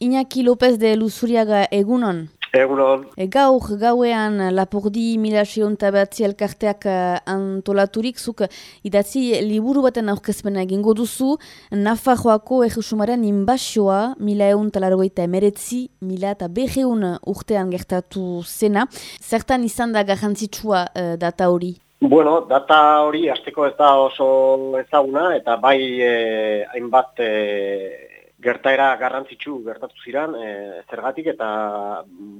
Iñaki López de Luzuriaga egunon. Egunon. E, gaur gauean Lapurdi Milasion tabatzi elkarteak uh, antolaturik zuk idatzi liburu baten aurkezpena egingo duzu Nafarroako egusumaren inbasioa mila egun talargoita emeretzi mila eta beheun urtean gertatu zena. Zertan izan da garrantzitsua uh, data hori? Bueno, data hori azteko ez da oso ezaguna eta bai eh, hainbat eh, gertaera garrantzitsu gertatu ziran e, zergatik eta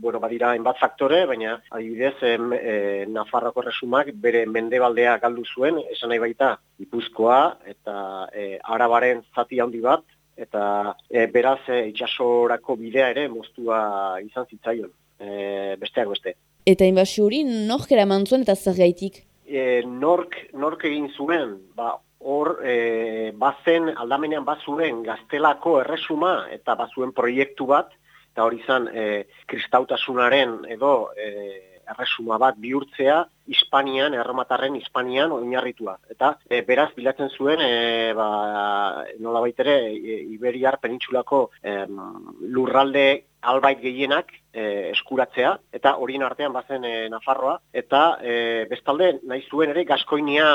bueno badira hainbat faktore baina adibidez e, e, Nafarroko resumak bere mendebaldea galdu zuen esan nahi baita Gipuzkoa eta e, Arabaren zati handi bat eta e, beraz e, itsasorako bidea ere moztua izan zitzaion e, besteak beste Eta inbasio hori nork eraman zuen eta zer gaitik? E, nork, nork egin zuen, ba, hor e, bazen aldamenean bazuen gaztelako erresuma eta bazuen proiektu bat, eta hori izan e, kristautasunaren edo e, erresuma bat bihurtzea Hispanian, erromatarren Hispanian oinarritua. Eta e, beraz bilatzen zuen e, ba, nola baitere e, Iberiar penintxulako e, lurralde albait gehienak e, eskuratzea, eta horien artean bazen e, Nafarroa, eta e, bestalde nahi zuen ere Gaskoinia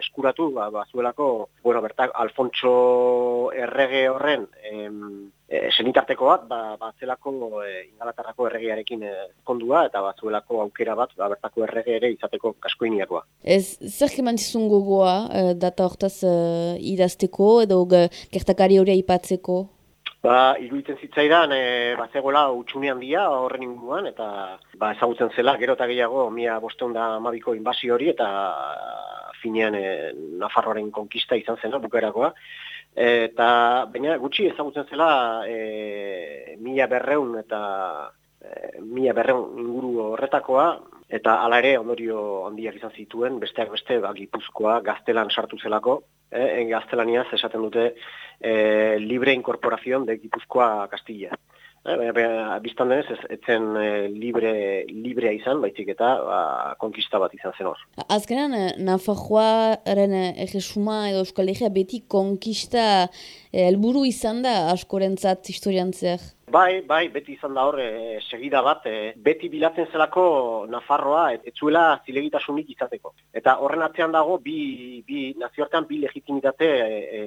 eskuratu, ba, ba zuelako, bueno, bertak, Alfontso errege horren em, e, senitarteko bat, ba, ba zelako e, ingalatarrako erregearekin e, kondua, eta ba zuelako aukera bat, ba, bertako errege ere izateko Gaskoiniakoa. Ez, zer keman gogoa, e, data hortaz e, idazteko, edo gertakari hori aipatzeko? Ba, iruditzen zitzaidan, e, ba, zegoela utxune handia horren inguruan, eta ba, ezagutzen zela, gero eta gehiago, mia bosteun da amabiko inbazio hori, eta finean e, Nafarroaren konkista izan zena, bukerakoa. Eta, baina, gutxi ezagutzen zela, e, mila berreun eta e, mila berreun inguru horretakoa, eta hala ere ondorio handiak izan zituen, besteak beste, ba, gipuzkoa, gaztelan sartu zelako, eh, gaztelaniaz esaten dute eh, libre incorporación de Gipuzkoa Castilla. Eh, Bistan denez, ez, etzen eh, libre, librea izan, baizik eta ba, konkista bat izan zen hor. Azkenan, eh, Nafajoaren egesuma edo Euskal beti konkista helburu izan da askorentzat historian zer? Bai, bai, beti izan da hor e, segida bat, e, beti bilatzen zelako Nafarroa etzuela zilegitasunik izateko. Eta horren atzean dago bi, bi nazioartean bi legitimitate e,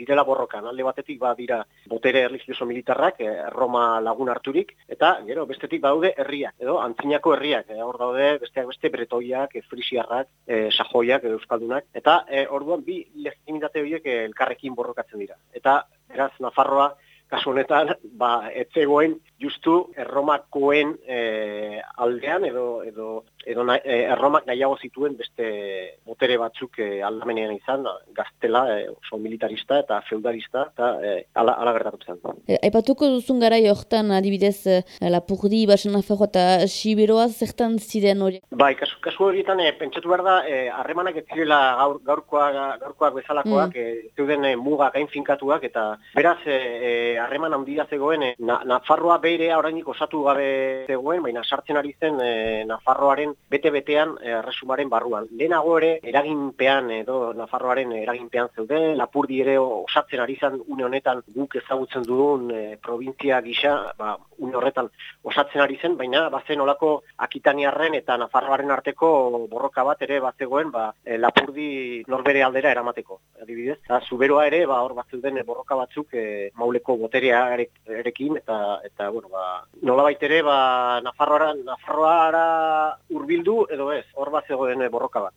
direla borrokan. Alde batetik ba dira botere religioso militarrak, Roma lagun harturik, eta gero bestetik badaude herriak, edo antzinako herriak. E, hor daude besteak beste bretoiak, e, frisiarrak, e, sajoiak, edo euskaldunak. Eta e, orduan bi legitimitate horiek elkarrekin borrokatzen dira. Eta beraz Nafarroa kasu honetan, ba, etzegoen justu erromakoen e, aldean edo edo edo na, e, erromak nahiago zituen beste botere batzuk e, aldamenean izan, gaztela, e, oso militarista eta feudalista, eta e, ala, ala gertatu zen. E, aipatuko duzun gara johtan adibidez e, Lapurdi, Basen Nafarro eta Siberoa zertan ziren hori? Bai, kasu, kasu horietan e, pentsatu behar da, harremanak ez zirela gaur, gaurkoak, gaurkoak bezalakoak, mm. e, zeuden e, muga gain finkatuak, eta beraz harreman e, handia zegoen, e, na, Nafarroa beire orainik osatu gabe zegoen, baina sartzen ari zen e, Nafarroaren bete-betean eh, erresumaren barruan. Lehenago ere, eraginpean edo Nafarroaren eraginpean zeuden, Lapurdi ere osatzen ari zen une honetan guk ezagutzen dugun e, provintzia gisa, ba, une horretan osatzen ari zen, baina bazen olako Akitaniarren eta Nafarroaren arteko borroka bat ere bazegoen ba, e, Lapurdi norbere aldera eramateko. Adibidez, eta zuberoa ere, ba, hor bat zeuden borroka batzuk e, mauleko boterea erekin, eta, eta bueno, ba, nola baitere, ba, Nafarroara, Nafarroara urbildu edo ez, hor bat zegoen borroka bat.